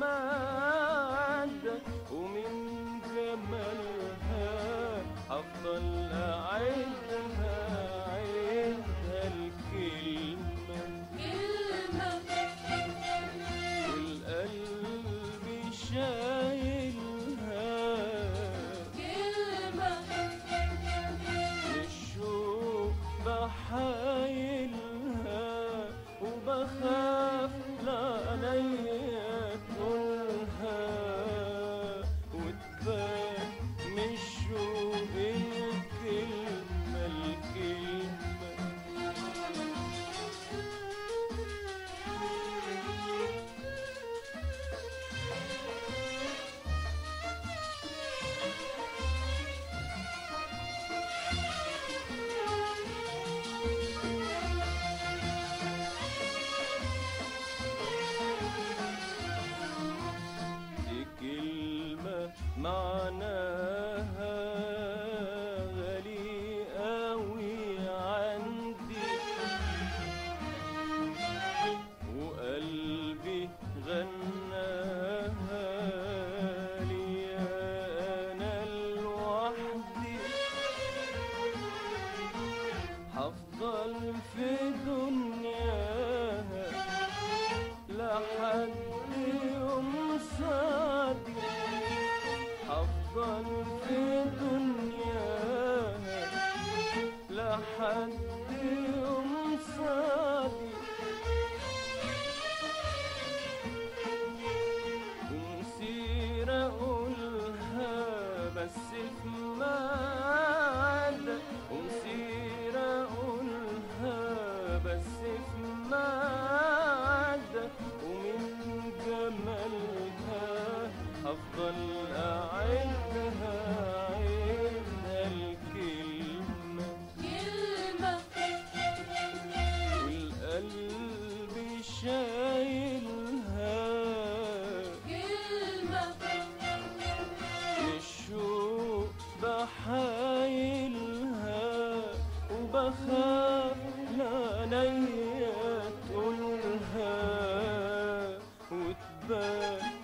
مادة ومن جمالها أفضل أعدها في دنياها لحد يوم صادي هفضل في دنياها لحد يوم أفضل أعدها أعدها الكلمة. كلمة. والقلب شايلها. كلمة. الشوق بحايلها. وبخاف لعليا تقولها. وتبان